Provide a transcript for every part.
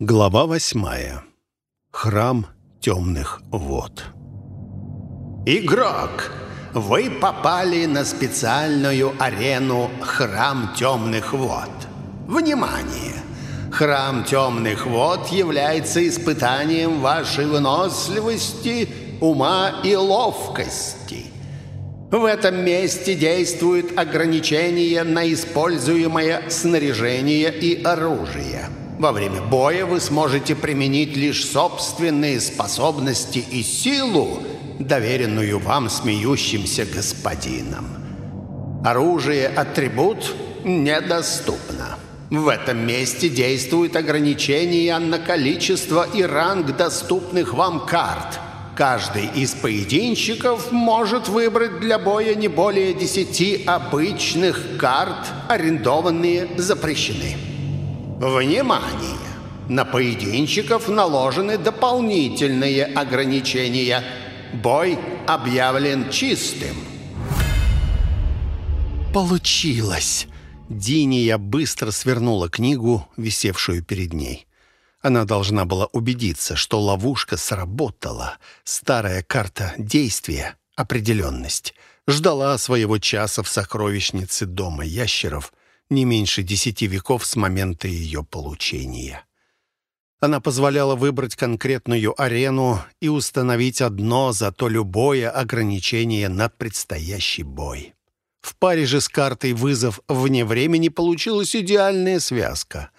Глава восьмая. Храм темных вод. Игрок, вы попали на специальную арену Храм темных вод. Внимание! Храм темных вод является испытанием вашей выносливости, ума и ловкости. В этом месте действуют ограничения на используемое снаряжение и оружие. Во время боя вы сможете применить лишь собственные способности и силу, доверенную вам смеющимся господином. Оружие-атрибут недоступно. В этом месте действуют ограничения на количество и ранг доступных вам карт. Каждый из поединщиков может выбрать для боя не более 10 обычных карт, арендованные запрещены. Внимание! На поединщиков наложены дополнительные ограничения. Бой объявлен чистым. Получилось! Диния быстро свернула книгу, висевшую перед ней. Она должна была убедиться, что ловушка сработала. Старая карта действия, определенность, ждала своего часа в сокровищнице Дома ящеров не меньше десяти веков с момента ее получения. Она позволяла выбрать конкретную арену и установить одно, зато любое ограничение на предстоящий бой. В паре же с картой «Вызов вне времени» получилась идеальная связка.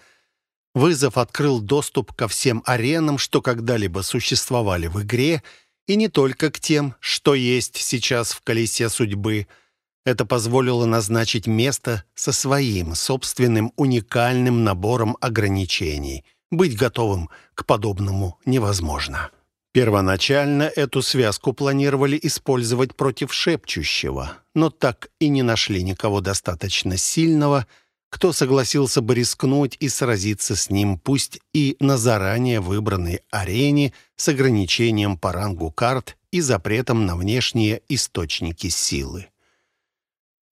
Вызов открыл доступ ко всем аренам, что когда-либо существовали в игре, и не только к тем, что есть сейчас в колесе судьбы — это позволило назначить место со своим собственным уникальным набором ограничений. Быть готовым к подобному невозможно. Первоначально эту связку планировали использовать против шепчущего, но так и не нашли никого достаточно сильного, кто согласился бы рискнуть и сразиться с ним, пусть и на заранее выбранной арене с ограничением по рангу карт и запретом на внешние источники силы.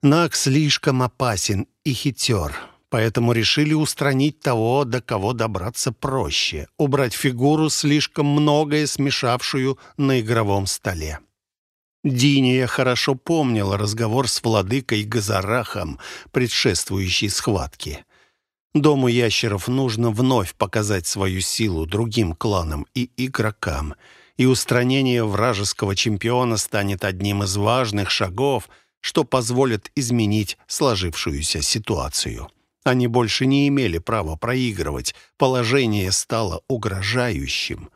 Наг слишком опасен и хитер, поэтому решили устранить того, до кого добраться проще, убрать фигуру, слишком многое смешавшую на игровом столе. Диния хорошо помнила разговор с владыкой Газарахом, предшествующей схватке. Дому ящеров нужно вновь показать свою силу другим кланам и игрокам, и устранение вражеского чемпиона станет одним из важных шагов — что позволит изменить сложившуюся ситуацию. Они больше не имели права проигрывать, положение стало угрожающим.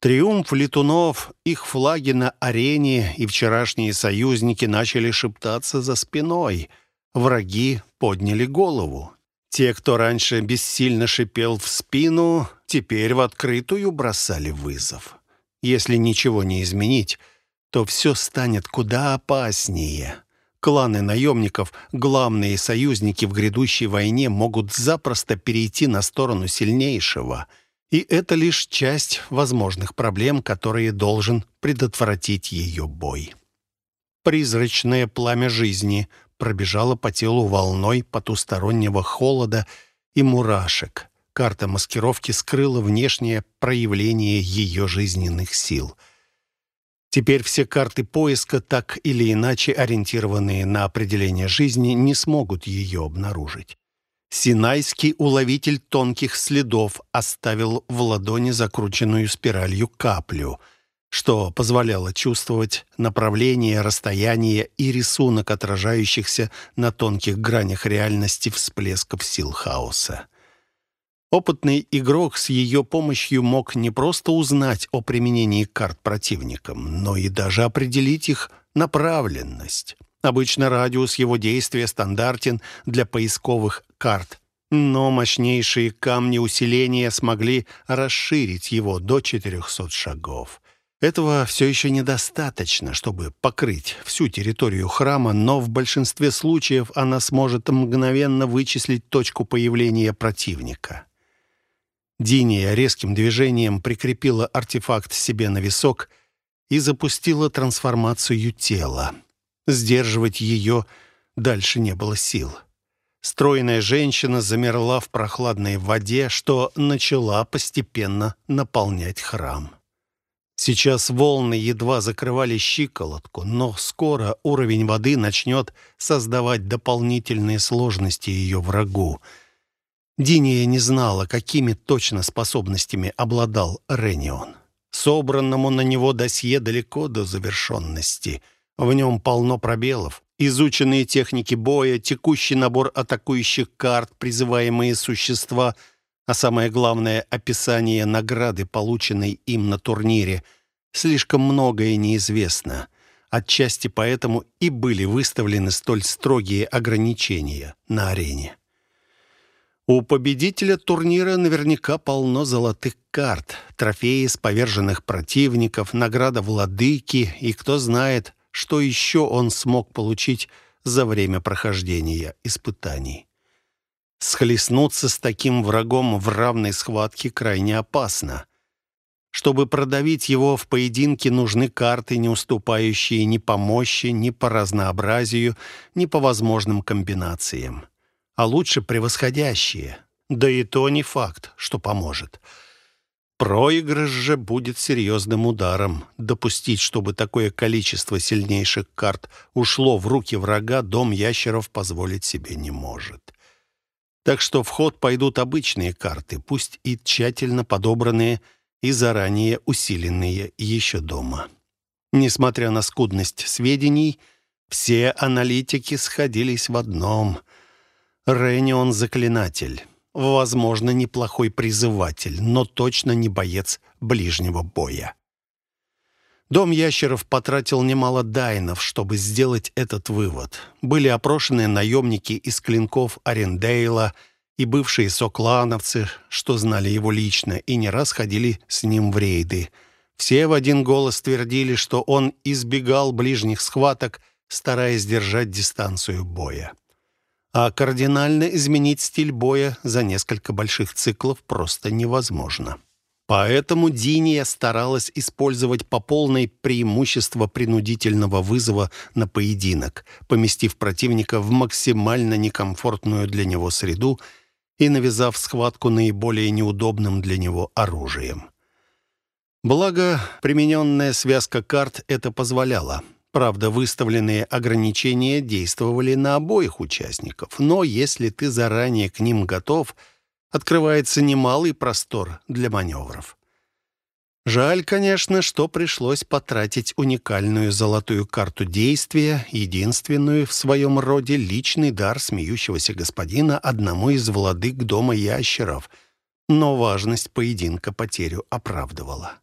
Триумф летунов, их флаги на арене и вчерашние союзники начали шептаться за спиной. Враги подняли голову. Те, кто раньше бессильно шипел в спину, теперь в открытую бросали вызов. Если ничего не изменить, то все станет куда опаснее. Кланы наемников, главные союзники в грядущей войне, могут запросто перейти на сторону сильнейшего. И это лишь часть возможных проблем, которые должен предотвратить ее бой. Призрачное пламя жизни пробежало по телу волной потустороннего холода и мурашек. Карта маскировки скрыла внешнее проявление ее жизненных сил — Теперь все карты поиска, так или иначе ориентированные на определение жизни, не смогут ее обнаружить. Синайский уловитель тонких следов оставил в ладони закрученную спиралью каплю, что позволяло чувствовать направление, расстояние и рисунок отражающихся на тонких гранях реальности всплесков сил хаоса. Опытный игрок с ее помощью мог не просто узнать о применении карт противникам, но и даже определить их направленность. Обычно радиус его действия стандартен для поисковых карт, но мощнейшие камни усиления смогли расширить его до 400 шагов. Этого все еще недостаточно, чтобы покрыть всю территорию храма, но в большинстве случаев она сможет мгновенно вычислить точку появления противника. Диния резким движением прикрепила артефакт себе на висок и запустила трансформацию тела. Сдерживать ее дальше не было сил. Стройная женщина замерла в прохладной воде, что начала постепенно наполнять храм. Сейчас волны едва закрывали щиколотку, но скоро уровень воды начнет создавать дополнительные сложности ее врагу. Диния не знала, какими точно способностями обладал Ренион. Собранному на него досье далеко до завершенности. В нем полно пробелов. Изученные техники боя, текущий набор атакующих карт, призываемые существа, а самое главное — описание награды, полученной им на турнире. Слишком многое неизвестно. Отчасти поэтому и были выставлены столь строгие ограничения на арене. У победителя турнира наверняка полно золотых карт, трофеи с поверженных противников, награда владыки и, кто знает, что еще он смог получить за время прохождения испытаний. Схлестнуться с таким врагом в равной схватке крайне опасно. Чтобы продавить его в поединке, нужны карты, не уступающие ни по мощи, ни по разнообразию, ни по возможным комбинациям. А лучше превосходящие. Да и то не факт, что поможет. Проигрыш же будет серьезным ударом. Допустить, чтобы такое количество сильнейших карт ушло в руки врага, дом ящеров позволить себе не может. Так что в ход пойдут обычные карты, пусть и тщательно подобранные и заранее усиленные еще дома. Несмотря на скудность сведений, все аналитики сходились в одном. Ренион — заклинатель. Возможно, неплохой призыватель, но точно не боец ближнего боя. Дом ящеров потратил немало дайнов, чтобы сделать этот вывод. Были опрошены наемники из клинков Арендейла и бывшие соклановцы, что знали его лично и не раз ходили с ним в рейды. Все в один голос твердили, что он избегал ближних схваток, стараясь держать дистанцию боя а кардинально изменить стиль боя за несколько больших циклов просто невозможно. Поэтому Диния старалась использовать по полной преимущество принудительного вызова на поединок, поместив противника в максимально некомфортную для него среду и навязав схватку наиболее неудобным для него оружием. Благо, примененная связка карт это позволяла. Правда, выставленные ограничения действовали на обоих участников, но если ты заранее к ним готов, открывается немалый простор для маневров. Жаль, конечно, что пришлось потратить уникальную золотую карту действия, единственную в своем роде личный дар смеющегося господина одному из владык дома ящеров, но важность поединка потерю оправдывала.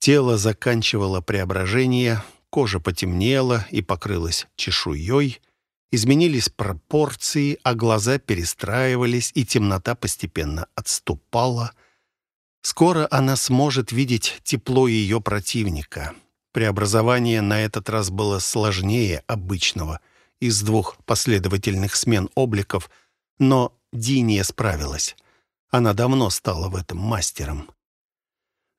Тело заканчивало преображение, Кожа потемнела и покрылась чешуей, изменились пропорции, а глаза перестраивались, и темнота постепенно отступала. Скоро она сможет видеть тепло ее противника. Преобразование на этот раз было сложнее обычного из двух последовательных смен обликов, но Диния справилась. Она давно стала в этом мастером.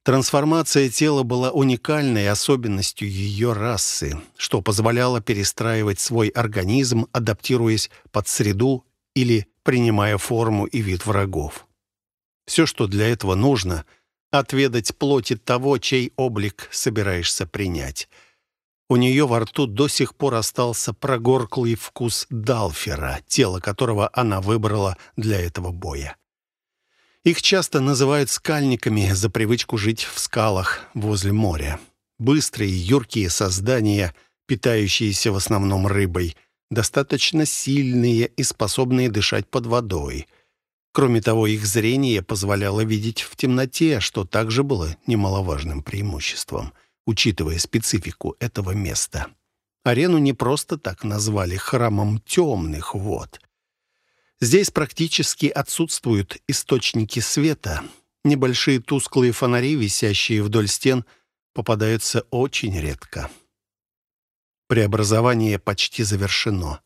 Трансформация тела была уникальной особенностью ее расы, что позволяло перестраивать свой организм, адаптируясь под среду или принимая форму и вид врагов. Все, что для этого нужно — отведать плоти того, чей облик собираешься принять. У нее во рту до сих пор остался прогорклый вкус Далфера, тело которого она выбрала для этого боя. Их часто называют скальниками за привычку жить в скалах возле моря. Быстрые, юркие создания, питающиеся в основном рыбой, достаточно сильные и способные дышать под водой. Кроме того, их зрение позволяло видеть в темноте, что также было немаловажным преимуществом, учитывая специфику этого места. Арену не просто так назвали «храмом темных вод». Здесь практически отсутствуют источники света. Небольшие тусклые фонари, висящие вдоль стен, попадаются очень редко. Преобразование почти завершено.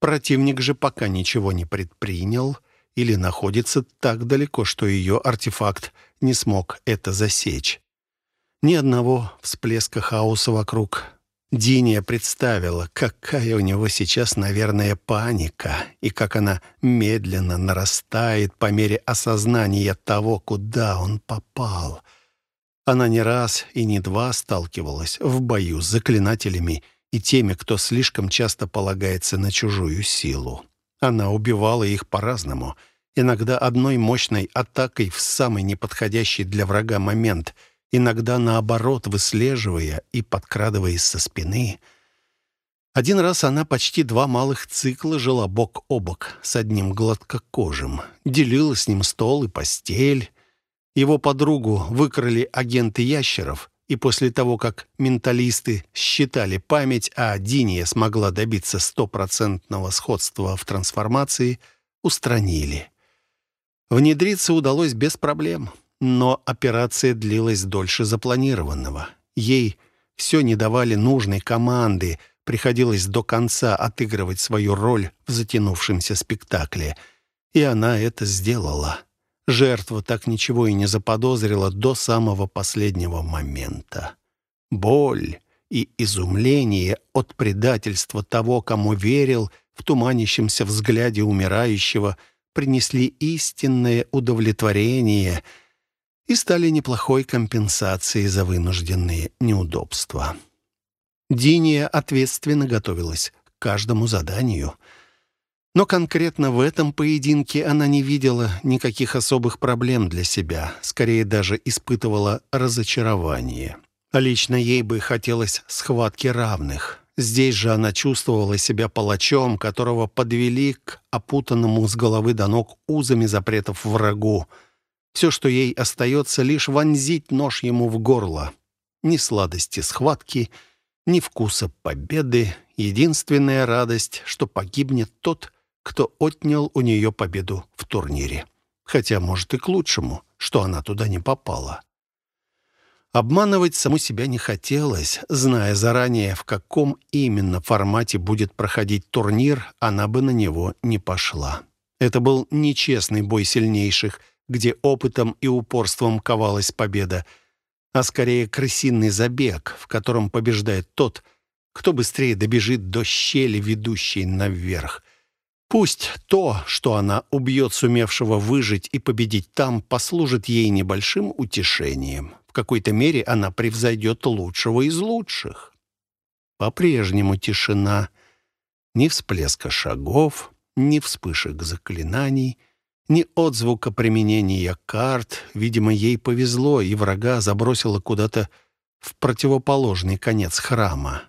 Противник же пока ничего не предпринял или находится так далеко, что ее артефакт не смог это засечь. Ни одного всплеска хаоса вокруг. Диния представила, какая у него сейчас, наверное, паника, и как она медленно нарастает по мере осознания того, куда он попал. Она не раз и не два сталкивалась в бою с заклинателями и теми, кто слишком часто полагается на чужую силу. Она убивала их по-разному, иногда одной мощной атакой в самый неподходящий для врага момент — иногда наоборот выслеживая и подкрадываясь со спины. Один раз она почти два малых цикла жила бок о бок с одним гладкокожим, делила с ним стол и постель. Его подругу выкрали агенты ящеров, и после того, как менталисты считали память, а Диния смогла добиться стопроцентного сходства в трансформации, устранили. Внедриться удалось без проблем. Но операция длилась дольше запланированного. Ей все не давали нужной команды, приходилось до конца отыгрывать свою роль в затянувшемся спектакле. И она это сделала. Жертва так ничего и не заподозрила до самого последнего момента. Боль и изумление от предательства того, кому верил, в туманящемся взгляде умирающего, принесли истинное удовлетворение — и стали неплохой компенсацией за вынужденные неудобства. Диния ответственно готовилась к каждому заданию. Но конкретно в этом поединке она не видела никаких особых проблем для себя, скорее даже испытывала разочарование. Лично ей бы хотелось схватки равных. Здесь же она чувствовала себя палачом, которого подвели к опутанному с головы до ног узами запретов врагу, все, что ей остается, лишь вонзить нож ему в горло. Ни сладости схватки, ни вкуса победы. Единственная радость, что погибнет тот, кто отнял у нее победу в турнире. Хотя, может, и к лучшему, что она туда не попала. Обманывать саму себя не хотелось. Зная заранее, в каком именно формате будет проходить турнир, она бы на него не пошла. Это был нечестный бой сильнейших, где опытом и упорством ковалась победа, а скорее крысиный забег, в котором побеждает тот, кто быстрее добежит до щели, ведущей наверх. Пусть то, что она убьет сумевшего выжить и победить там, послужит ей небольшим утешением. В какой-то мере она превзойдет лучшего из лучших. По-прежнему тишина. Ни всплеска шагов, ни вспышек заклинаний — ни отзвука применения карт. Видимо, ей повезло, и врага забросило куда-то в противоположный конец храма.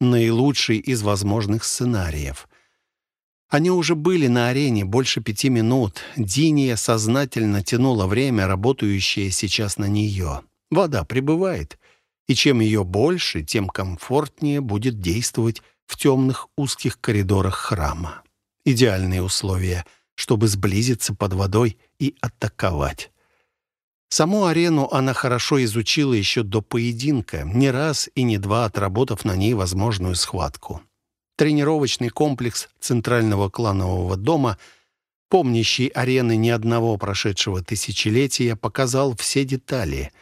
Наилучший из возможных сценариев. Они уже были на арене больше пяти минут. Диния сознательно тянула время, работающее сейчас на нее. Вода прибывает, и чем ее больше, тем комфортнее будет действовать в темных узких коридорах храма. Идеальные условия — чтобы сблизиться под водой и атаковать. Саму арену она хорошо изучила еще до поединка, не раз и не два отработав на ней возможную схватку. Тренировочный комплекс Центрального кланового дома, помнящий арены ни одного прошедшего тысячелетия, показал все детали.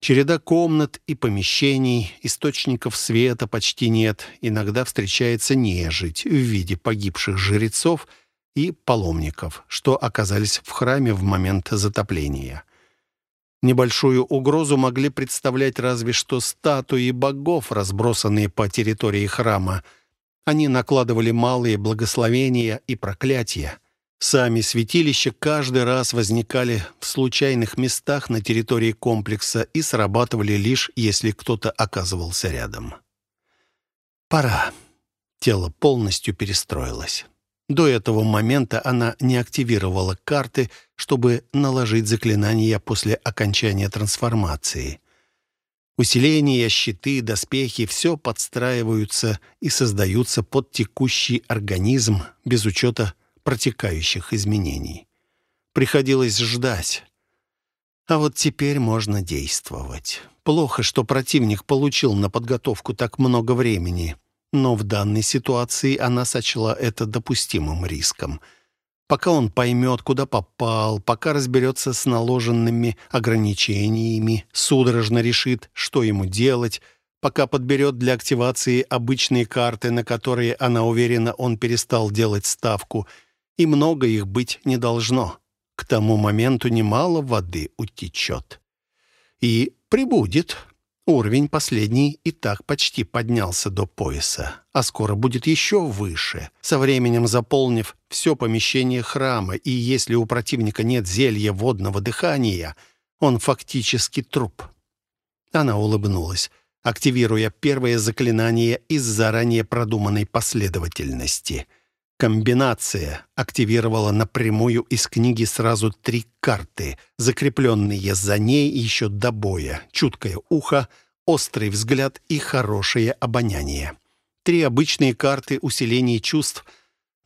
Череда комнат и помещений, источников света почти нет, иногда встречается нежить в виде погибших жрецов — и паломников, что оказались в храме в момент затопления. Небольшую угрозу могли представлять разве что статуи богов, разбросанные по территории храма. Они накладывали малые благословения и проклятия. Сами святилища каждый раз возникали в случайных местах на территории комплекса и срабатывали лишь, если кто-то оказывался рядом. «Пора». Тело полностью перестроилось. До этого момента она не активировала карты, чтобы наложить заклинания после окончания трансформации. Усиления, щиты, доспехи — все подстраиваются и создаются под текущий организм без учета протекающих изменений. Приходилось ждать. А вот теперь можно действовать. Плохо, что противник получил на подготовку так много времени — но в данной ситуации она сочла это допустимым риском. Пока он поймет, куда попал, пока разберется с наложенными ограничениями, судорожно решит, что ему делать, пока подберет для активации обычные карты, на которые, она уверена, он перестал делать ставку, и много их быть не должно. К тому моменту немало воды утечет. И прибудет. Уровень последний и так почти поднялся до пояса, а скоро будет еще выше, со временем заполнив все помещение храма, и если у противника нет зелья водного дыхания, он фактически труп. Она улыбнулась, активируя первое заклинание из заранее продуманной последовательности. Комбинация активировала напрямую из книги сразу три карты, закрепленные за ней еще до боя. Чуткое ухо, острый взгляд и хорошее обоняние. Три обычные карты усиления чувств,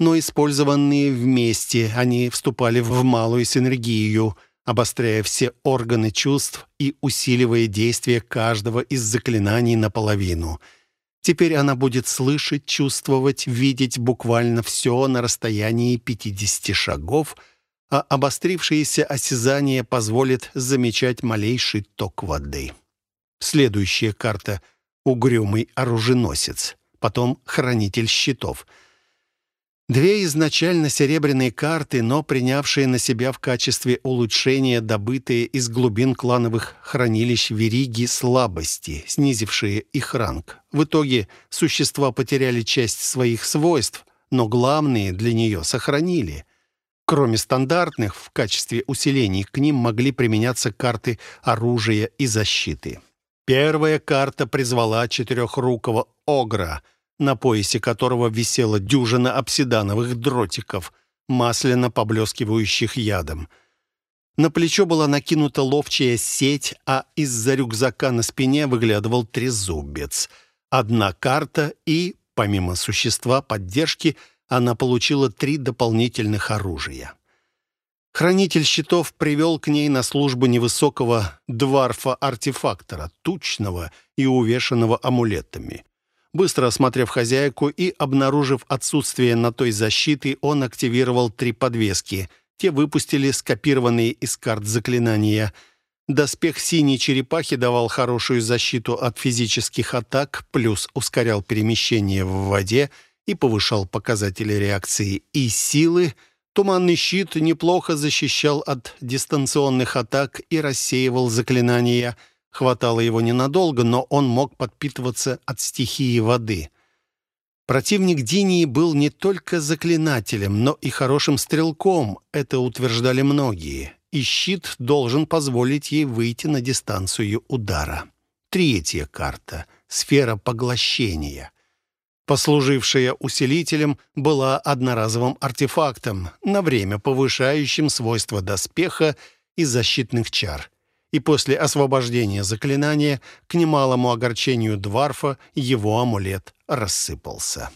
но использованные вместе, они вступали в малую синергию, обостряя все органы чувств и усиливая действие каждого из заклинаний наполовину — Теперь она будет слышать, чувствовать, видеть буквально все на расстоянии 50 шагов, а обострившееся осязание позволит замечать малейший ток воды. Следующая карта — угрюмый оруженосец, потом хранитель щитов — Две изначально серебряные карты, но принявшие на себя в качестве улучшения добытые из глубин клановых хранилищ вериги слабости, снизившие их ранг. В итоге существа потеряли часть своих свойств, но главные для нее сохранили. Кроме стандартных, в качестве усилений к ним могли применяться карты оружия и защиты. Первая карта призвала четырехрукого огра — на поясе которого висела дюжина обсидановых дротиков, масляно поблескивающих ядом. На плечо была накинута ловчая сеть, а из-за рюкзака на спине выглядывал трезубец. Одна карта и, помимо существа поддержки, она получила три дополнительных оружия. Хранитель щитов привел к ней на службу невысокого дварфа-артефактора, тучного и увешанного амулетами. Быстро осмотрев хозяйку и обнаружив отсутствие на той защиты, он активировал три подвески. Те выпустили скопированные из карт заклинания. Доспех синей черепахи давал хорошую защиту от физических атак, плюс ускорял перемещение в воде и повышал показатели реакции и силы. Туманный щит неплохо защищал от дистанционных атак и рассеивал заклинания – Хватало его ненадолго, но он мог подпитываться от стихии воды. Противник Динии был не только заклинателем, но и хорошим стрелком, это утверждали многие, и щит должен позволить ей выйти на дистанцию удара. Третья карта — сфера поглощения — послужившая усилителем, была одноразовым артефактом, на время повышающим свойства доспеха и защитных чар и после освобождения заклинания, к немалому огорчению Дварфа, его амулет рассыпался.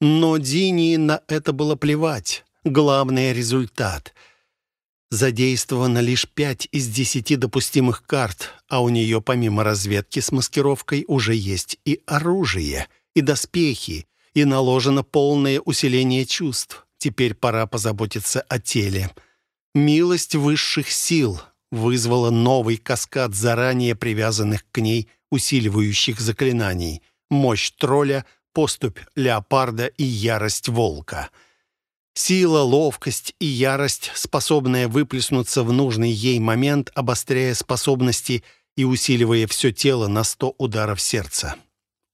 Но Дини на это было плевать. Главный результат. Задействовано лишь пять из десяти допустимых карт, а у нее помимо разведки с маскировкой уже есть и оружие, и доспехи, и наложено полное усиление чувств. Теперь пора позаботиться о теле. Милость высших сил — вызвала новый каскад заранее привязанных к ней усиливающих заклинаний. Мощь тролля, поступь леопарда и ярость волка. Сила, ловкость и ярость, способная выплеснуться в нужный ей момент, обостряя способности и усиливая все тело на сто ударов сердца.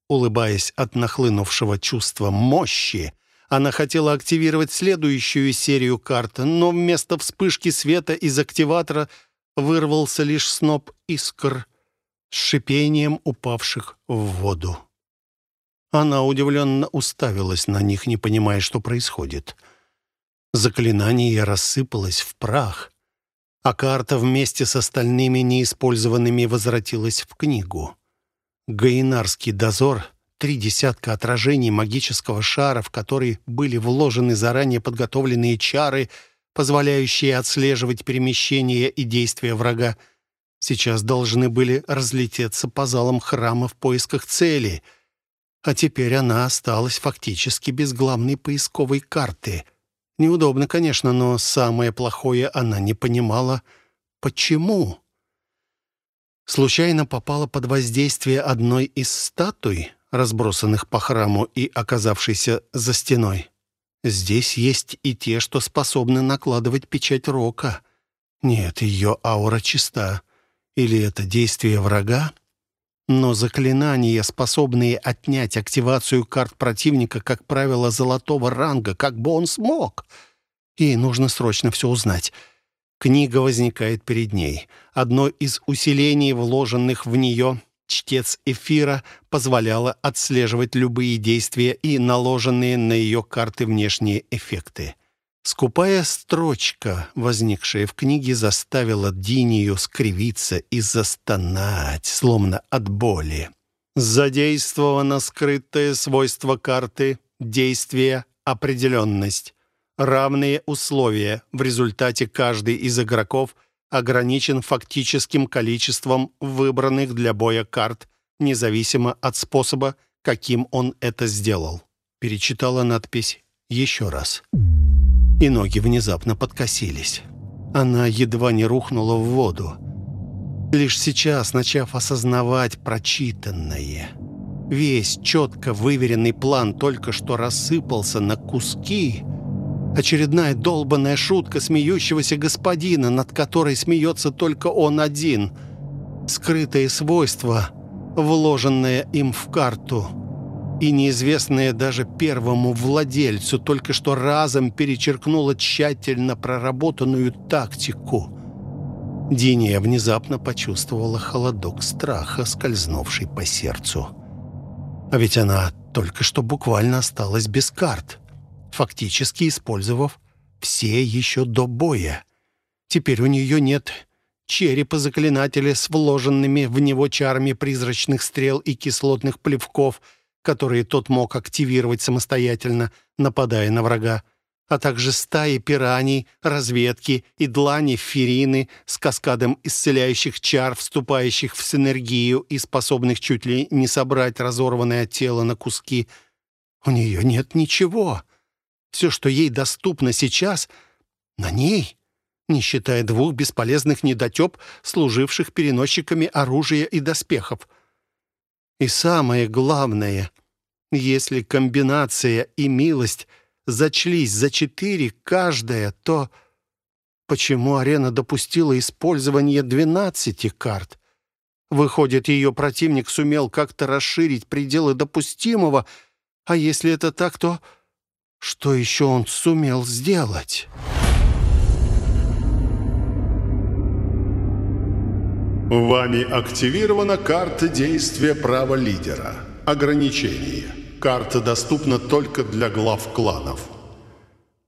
Улыбаясь от нахлынувшего чувства мощи, она хотела активировать следующую серию карт, но вместо вспышки света из активатора вырвался лишь сноп искр с шипением упавших в воду. Она удивленно уставилась на них, не понимая, что происходит. Заклинание рассыпалось в прах, а карта вместе с остальными неиспользованными возвратилась в книгу. Гаинарский дозор — три десятка отражений магического шара, в который были вложены заранее подготовленные чары — позволяющие отслеживать перемещения и действия врага, сейчас должны были разлететься по залам храма в поисках цели. А теперь она осталась фактически без главной поисковой карты. Неудобно, конечно, но самое плохое она не понимала, почему. Случайно попала под воздействие одной из статуй, разбросанных по храму и оказавшейся за стеной. Здесь есть и те, что способны накладывать печать рока. Нет, ее аура чиста. Или это действие врага? Но заклинания, способные отнять активацию карт противника, как правило, золотого ранга, как бы он смог. Ей нужно срочно все узнать. Книга возникает перед ней. Одно из усилений, вложенных в нее, чтец эфира, позволяло отслеживать любые действия и наложенные на ее карты внешние эффекты. Скупая строчка, возникшая в книге, заставила Динию скривиться и застонать, словно от боли. Задействовано скрытое свойство карты, действие, определенность. Равные условия. В результате каждый из игроков ограничен фактическим количеством выбранных для боя карт, независимо от способа, каким он это сделал. Перечитала надпись еще раз и ноги внезапно подкосились. Она едва не рухнула в воду. Лишь сейчас, начав осознавать прочитанное, весь четко выверенный план только что рассыпался на куски. Очередная долбанная шутка смеющегося господина, над которой смеется только он один. Скрытые свойства, вложенные им в карту — и неизвестная даже первому владельцу только что разом перечеркнула тщательно проработанную тактику. Диния внезапно почувствовала холодок страха, скользнувший по сердцу. А ведь она только что буквально осталась без карт, фактически использовав все еще до боя. Теперь у нее нет черепа заклинателя с вложенными в него чарами призрачных стрел и кислотных плевков — которые тот мог активировать самостоятельно, нападая на врага, а также стаи пираний, разведки и длани ферины с каскадом исцеляющих чар, вступающих в синергию и способных чуть ли не собрать разорванное тело на куски. У нее нет ничего. Все, что ей доступно сейчас, на ней, не считая двух бесполезных недотеп, служивших переносчиками оружия и доспехов — и самое главное, если комбинация и милость зачлись за четыре каждая, то почему арена допустила использование двенадцати карт? Выходит, ее противник сумел как-то расширить пределы допустимого, а если это так, то что еще он сумел сделать?» Вами активирована карта действия права лидера. Ограничение. Карта доступна только для глав кланов.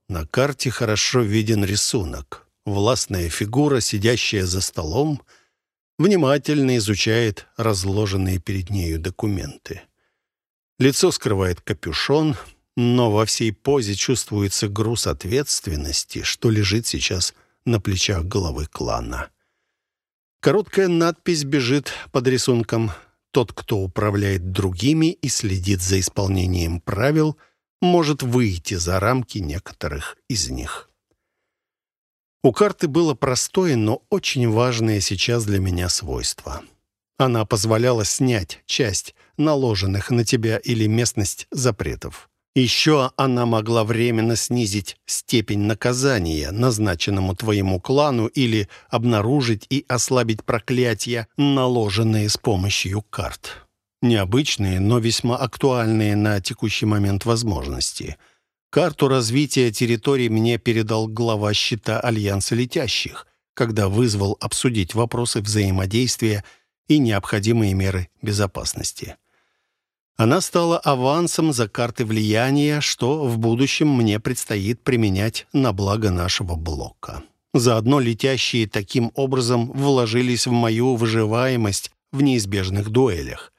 На карте хорошо виден рисунок. Властная фигура, сидящая за столом, внимательно изучает разложенные перед нею документы. Лицо скрывает капюшон, но во всей позе чувствуется груз ответственности, что лежит сейчас на плечах главы клана. Короткая надпись бежит под рисунком. Тот, кто управляет другими и следит за исполнением правил, может выйти за рамки некоторых из них. У карты было простое, но очень важное сейчас для меня свойство. Она позволяла снять часть наложенных на тебя или местность запретов. Еще она могла временно снизить степень наказания, назначенному твоему клану, или обнаружить и ослабить проклятия, наложенные с помощью карт. Необычные, но весьма актуальные на текущий момент возможности. Карту развития территории мне передал глава щита Альянса Летящих, когда вызвал обсудить вопросы взаимодействия и необходимые меры безопасности. Она стала авансом за карты влияния, что в будущем мне предстоит применять на благо нашего блока. Заодно летящие таким образом вложились в мою выживаемость в неизбежных дуэлях.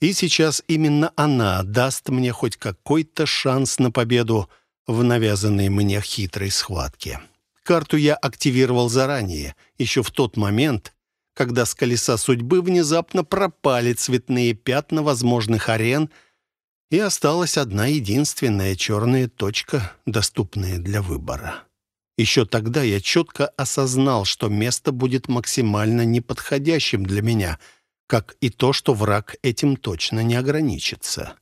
И сейчас именно она даст мне хоть какой-то шанс на победу в навязанной мне хитрой схватке. Карту я активировал заранее, еще в тот момент, когда с колеса судьбы внезапно пропали цветные пятна возможных арен, и осталась одна единственная черная точка, доступная для выбора. Еще тогда я четко осознал, что место будет максимально неподходящим для меня, как и то, что враг этим точно не ограничится.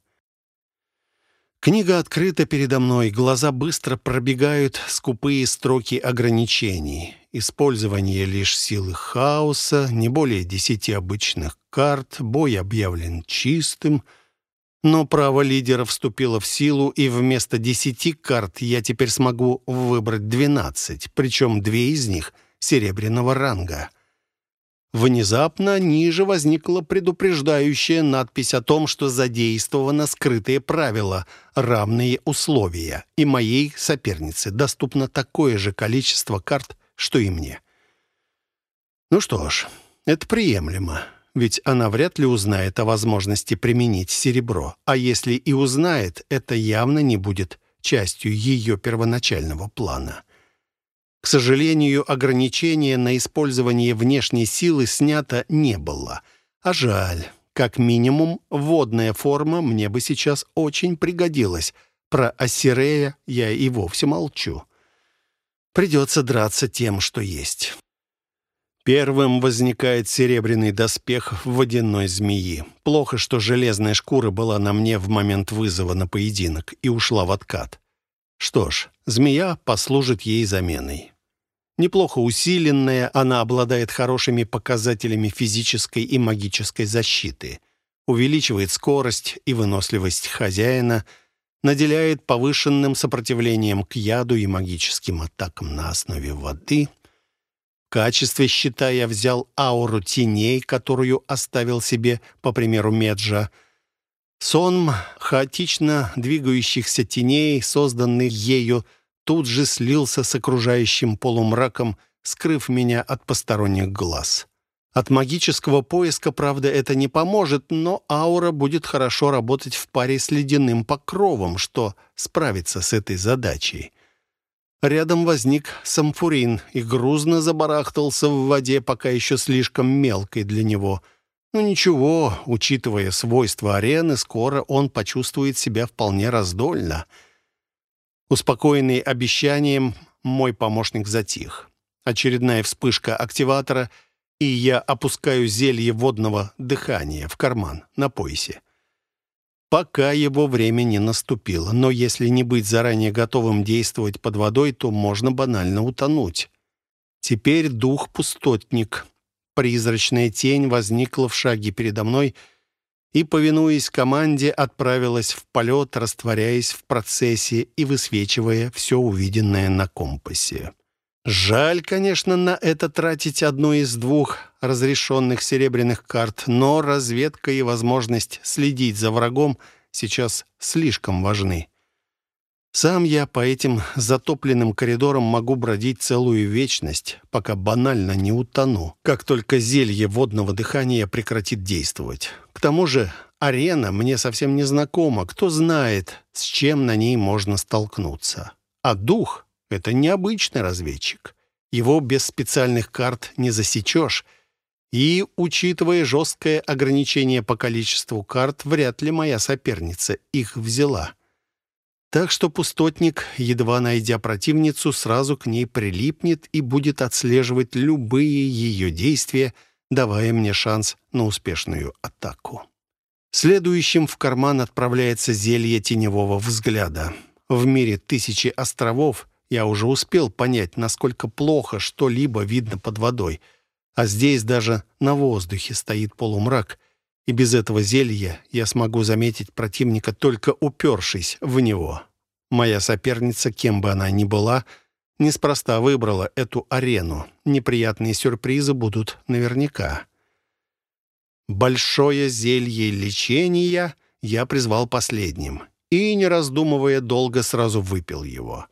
Книга открыта передо мной, глаза быстро пробегают скупые строки ограничений. Использование лишь силы хаоса, не более десяти обычных карт, бой объявлен чистым — но право лидера вступило в силу, и вместо десяти карт я теперь смогу выбрать двенадцать, причем две из них серебряного ранга. Внезапно ниже возникла предупреждающая надпись о том, что задействовано скрытые правила, равные условия, и моей сопернице доступно такое же количество карт, что и мне. Ну что ж, это приемлемо ведь она вряд ли узнает о возможности применить серебро, а если и узнает, это явно не будет частью ее первоначального плана. К сожалению, ограничения на использование внешней силы снято не было. А жаль. Как минимум, водная форма мне бы сейчас очень пригодилась. Про Ассирея я и вовсе молчу. Придется драться тем, что есть. Первым возникает серебряный доспех водяной змеи. Плохо, что железная шкура была на мне в момент вызова на поединок и ушла в откат. Что ж, змея послужит ей заменой. Неплохо усиленная, она обладает хорошими показателями физической и магической защиты. Увеличивает скорость и выносливость хозяина, наделяет повышенным сопротивлением к яду и магическим атакам на основе воды — качестве щита я взял ауру теней, которую оставил себе, по примеру Меджа. Сон хаотично двигающихся теней, созданный ею, тут же слился с окружающим полумраком, скрыв меня от посторонних глаз. От магического поиска, правда, это не поможет, но аура будет хорошо работать в паре с ледяным покровом, что справится с этой задачей. Рядом возник самфурин и грузно забарахтался в воде, пока еще слишком мелкой для него. Ну, ничего, учитывая свойства арены, скоро он почувствует себя вполне раздольно. Успокоенный обещанием, мой помощник затих. Очередная вспышка активатора, и я опускаю зелье водного дыхания в карман на поясе пока его время не наступило. Но если не быть заранее готовым действовать под водой, то можно банально утонуть. Теперь дух-пустотник. Призрачная тень возникла в шаге передо мной и, повинуясь команде, отправилась в полет, растворяясь в процессе и высвечивая все увиденное на компасе. Жаль, конечно, на это тратить одну из двух разрешенных серебряных карт, но разведка и возможность следить за врагом сейчас слишком важны. Сам я по этим затопленным коридорам могу бродить целую вечность, пока банально не утону, как только зелье водного дыхания прекратит действовать. Тому же арена мне совсем не знакома, кто знает, с чем на ней можно столкнуться. А дух это необычный разведчик. Его без специальных карт не засечешь. И, учитывая жесткое ограничение по количеству карт, вряд ли моя соперница их взяла. Так что пустотник, едва найдя противницу, сразу к ней прилипнет и будет отслеживать любые ее действия, давая мне шанс на успешную атаку. Следующим в карман отправляется зелье теневого взгляда. В мире тысячи островов я уже успел понять, насколько плохо что-либо видно под водой. А здесь даже на воздухе стоит полумрак, и без этого зелья я смогу заметить противника, только упершись в него. Моя соперница, кем бы она ни была, неспроста выбрала эту арену. Неприятные сюрпризы будут наверняка. Большое зелье лечения я призвал последним и, не раздумывая долго, сразу выпил его.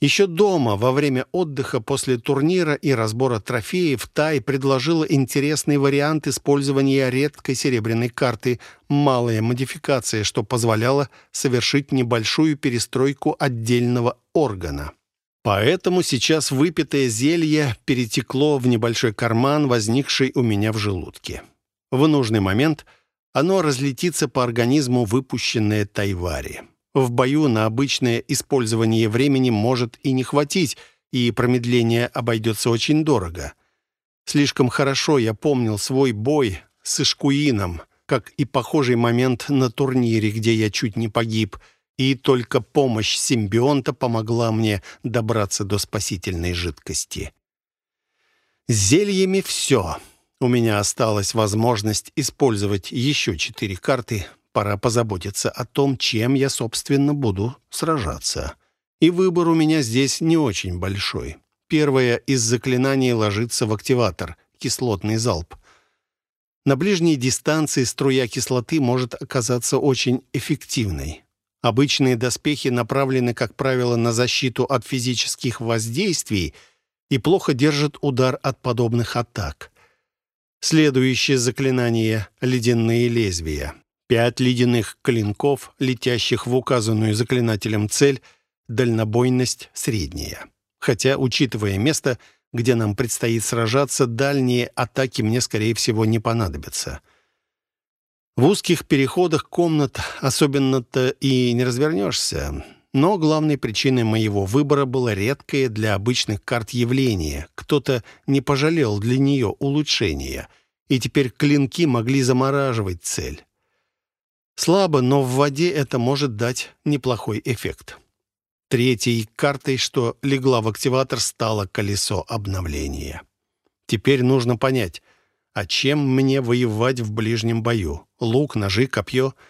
Еще дома, во время отдыха после турнира и разбора трофеев, Тай предложила интересный вариант использования редкой серебряной карты «Малая модификация», что позволяло совершить небольшую перестройку отдельного органа. Поэтому сейчас выпитое зелье перетекло в небольшой карман, возникший у меня в желудке. В нужный момент оно разлетится по организму выпущенное Тайвари. В бою на обычное использование времени может и не хватить, и промедление обойдется очень дорого. Слишком хорошо я помнил свой бой с Ишкуином, как и похожий момент на турнире, где я чуть не погиб, и только помощь симбионта помогла мне добраться до спасительной жидкости. С зельями все. У меня осталась возможность использовать еще четыре карты. Пора позаботиться о том, чем я, собственно, буду сражаться. И выбор у меня здесь не очень большой. Первое из заклинаний ложится в активатор — кислотный залп. На ближней дистанции струя кислоты может оказаться очень эффективной. Обычные доспехи направлены, как правило, на защиту от физических воздействий и плохо держат удар от подобных атак. Следующее заклинание — ледяные лезвия. Пять ледяных клинков, летящих в указанную заклинателем цель, дальнобойность средняя. Хотя, учитывая место, где нам предстоит сражаться, дальние атаки мне, скорее всего, не понадобятся. В узких переходах комнат особенно-то и не развернешься. Но главной причиной моего выбора было редкое для обычных карт явление. Кто-то не пожалел для нее улучшения, и теперь клинки могли замораживать цель. Слабо, но в воде это может дать неплохой эффект. Третьей картой, что легла в активатор, стало колесо обновления. Теперь нужно понять, а чем мне воевать в ближнем бою? Лук, ножи, копье —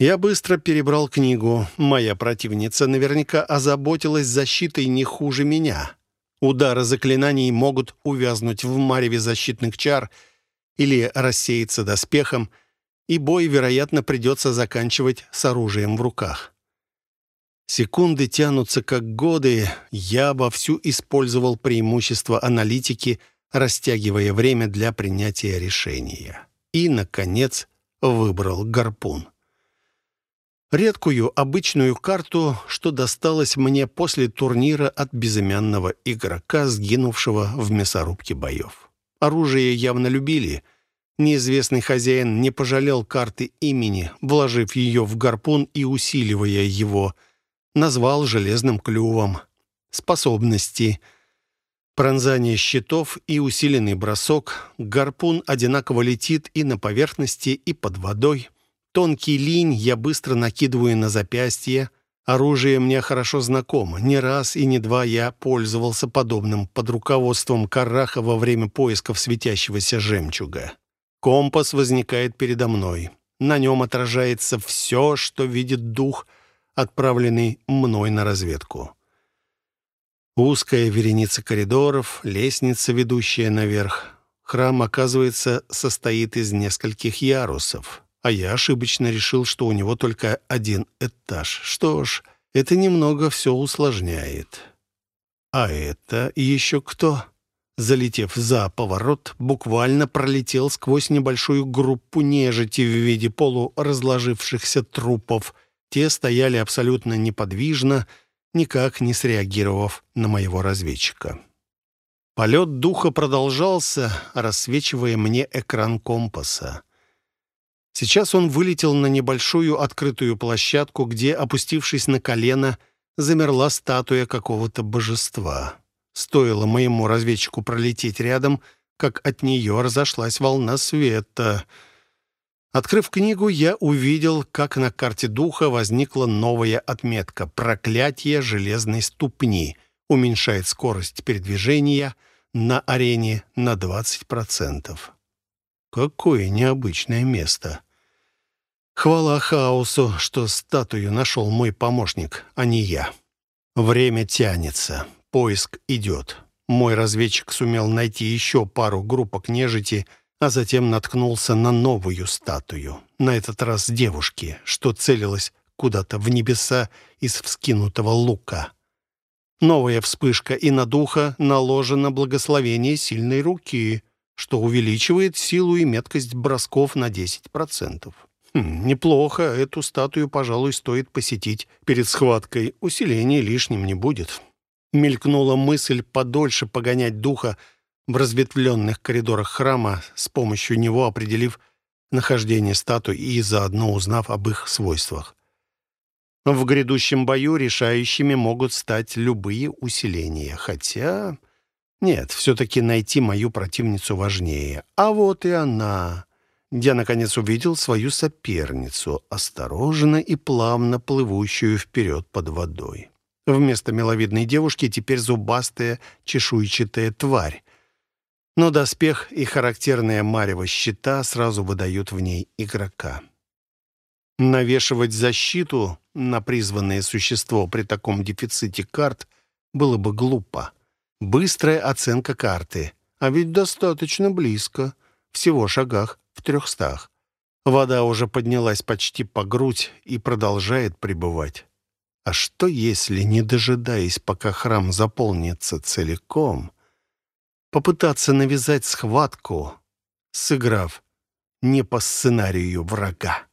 я быстро перебрал книгу. Моя противница наверняка озаботилась защитой не хуже меня. Удары заклинаний могут увязнуть в мареве защитных чар или рассеяться доспехом, и бой, вероятно, придется заканчивать с оружием в руках. Секунды тянутся как годы. Я вовсю использовал преимущество аналитики, растягивая время для принятия решения. И, наконец, выбрал гарпун редкую обычную карту, что досталась мне после турнира от безымянного игрока, сгинувшего в мясорубке боев. Оружие явно любили. Неизвестный хозяин не пожалел карты имени, вложив ее в гарпун и усиливая его. Назвал железным клювом. Способности. Пронзание щитов и усиленный бросок. Гарпун одинаково летит и на поверхности, и под водой. Тонкий линь я быстро накидываю на запястье. Оружие мне хорошо знакомо. Не раз и не два я пользовался подобным под руководством Караха во время поисков светящегося жемчуга. Компас возникает передо мной. На нем отражается все, что видит дух, отправленный мной на разведку. Узкая вереница коридоров, лестница, ведущая наверх. Храм, оказывается, состоит из нескольких ярусов а я ошибочно решил, что у него только один этаж. Что ж, это немного все усложняет. А это еще кто? Залетев за поворот, буквально пролетел сквозь небольшую группу нежити в виде полуразложившихся трупов. Те стояли абсолютно неподвижно, никак не среагировав на моего разведчика. Полет духа продолжался, рассвечивая мне экран компаса. Сейчас он вылетел на небольшую открытую площадку, где, опустившись на колено, замерла статуя какого-то божества. Стоило моему разведчику пролететь рядом, как от нее разошлась волна света. Открыв книгу, я увидел, как на карте духа возникла новая отметка «Проклятие железной ступни» уменьшает скорость передвижения на арене на 20%. Какое необычное место. Хвала хаосу, что статую нашел мой помощник, а не я. Время тянется, поиск идет. Мой разведчик сумел найти еще пару группок нежити, а затем наткнулся на новую статую. На этот раз девушки, что целилась куда-то в небеса из вскинутого лука. Новая вспышка, и на духа наложено благословение сильной руки, что увеличивает силу и меткость бросков на 10%. Хм, неплохо, эту статую, пожалуй, стоит посетить перед схваткой. Усиления лишним не будет. Мелькнула мысль подольше погонять духа в разветвленных коридорах храма, с помощью него определив нахождение статуй и заодно узнав об их свойствах. В грядущем бою решающими могут стать любые усиления, хотя... Нет, все-таки найти мою противницу важнее. А вот и она. Я, наконец, увидел свою соперницу, осторожно и плавно плывущую вперед под водой. Вместо миловидной девушки теперь зубастая чешуйчатая тварь. Но доспех и характерная марево щита сразу выдают в ней игрока. Навешивать защиту на призванное существо при таком дефиците карт было бы глупо. Быстрая оценка карты. А ведь достаточно близко. Всего шагах в трехстах. Вода уже поднялась почти по грудь и продолжает пребывать. А что если, не дожидаясь, пока храм заполнится целиком, попытаться навязать схватку, сыграв не по сценарию врага?